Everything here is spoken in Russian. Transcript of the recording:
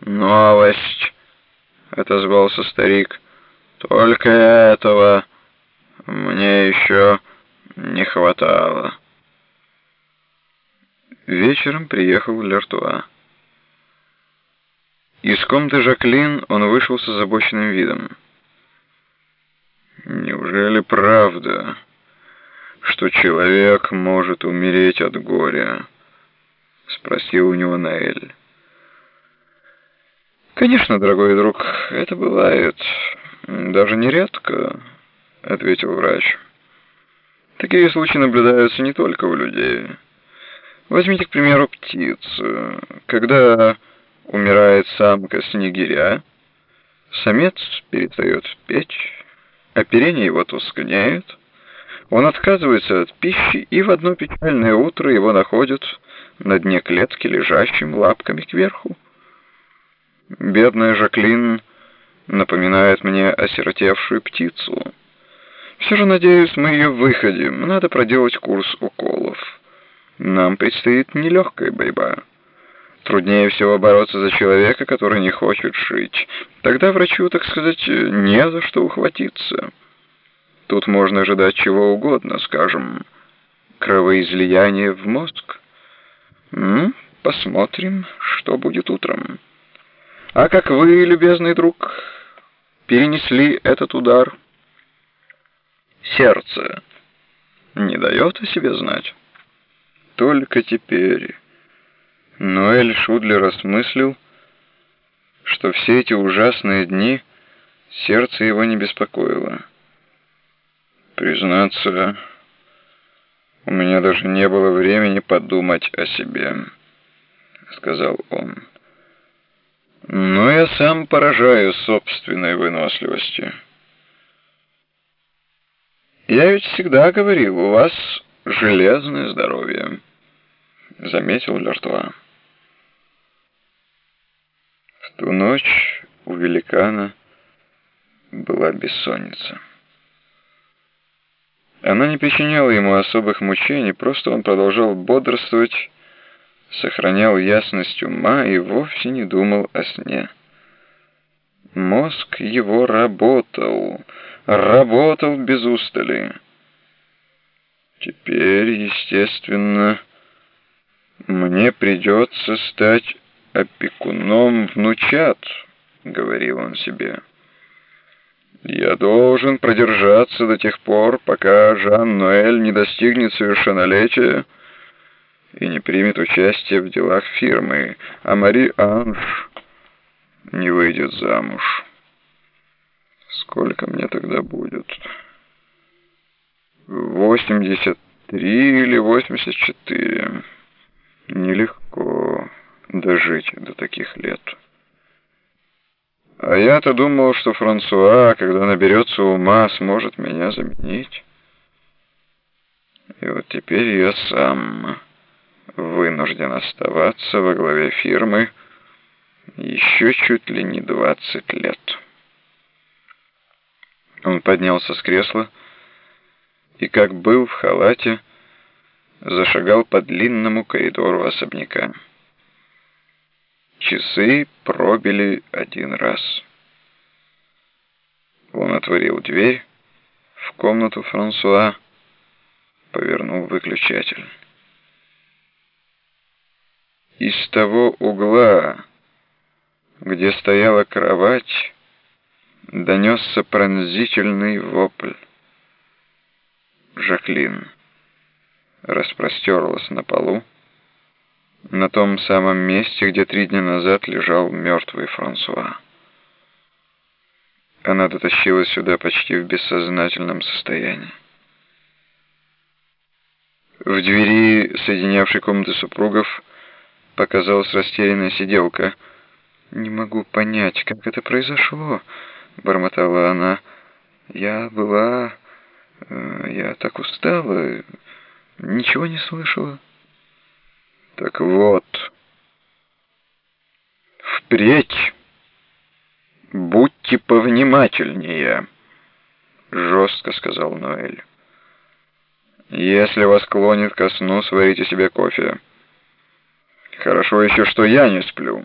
новость!» — отозвался старик. «Только этого мне еще не хватало». Вечером приехал Лертуа. Из комнаты Жаклин он вышел с озабоченным видом. «Неужели правда, что человек может умереть от горя?» — спросил у него Наэль. «Конечно, дорогой друг, это бывает. Даже нередко», — ответил врач. «Такие случаи наблюдаются не только у людей». Возьмите, к примеру, птицу. Когда умирает самка снегиря, самец перестает петь, оперение его тускнеет, он отказывается от пищи, и в одно печальное утро его находят на дне клетки, лежащим лапками кверху. Бедная Жаклин напоминает мне осиротевшую птицу. Все же, надеюсь, мы ее выходим. Надо проделать курс уколов. Нам предстоит нелегкая борьба. Труднее всего бороться за человека, который не хочет жить. Тогда врачу, так сказать, не за что ухватиться. Тут можно ожидать чего угодно, скажем, кровоизлияние в мозг. Ну, посмотрим, что будет утром. А как вы, любезный друг, перенесли этот удар? Сердце не дает о себе знать только теперь. Ноэль Шудлер осмыслил, что все эти ужасные дни сердце его не беспокоило. Признаться, у меня даже не было времени подумать о себе, сказал он. Но я сам поражаю собственной выносливости. Я ведь всегда говорил, у вас железное здоровье. — заметил Лертуа. В ту ночь у великана была бессонница. Она не причиняла ему особых мучений, просто он продолжал бодрствовать, сохранял ясность ума и вовсе не думал о сне. Мозг его работал, работал без устали. Теперь, естественно, «Мне придется стать опекуном внучат», — говорил он себе. «Я должен продержаться до тех пор, пока Жан-Ноэль не достигнет совершеннолетия и не примет участие в делах фирмы, а Мари-Анж не выйдет замуж. Сколько мне тогда будет? Восемьдесят три или восемьдесят четыре?» Нелегко дожить до таких лет. А я-то думал, что Франсуа, когда наберется ума, сможет меня заменить. И вот теперь я сам вынужден оставаться во главе фирмы еще чуть ли не двадцать лет. Он поднялся с кресла и, как был в халате, зашагал по длинному коридору особняка. Часы пробили один раз. Он отворил дверь в комнату Франсуа, повернул выключатель. Из того угла, где стояла кровать, донесся пронзительный вопль. Жаклин распростерлась на полу, на том самом месте, где три дня назад лежал мертвый Франсуа. Она дотащилась сюда почти в бессознательном состоянии. В двери, соединявшей комнаты супругов, показалась растерянная сиделка. «Не могу понять, как это произошло», — бормотала она. «Я была... Э, я так устала...» Ничего не слышала? Так вот, впредь будьте повнимательнее, жестко сказал Ноэль. Если вас клонит ко сну, сварите себе кофе. Хорошо еще, что я не сплю.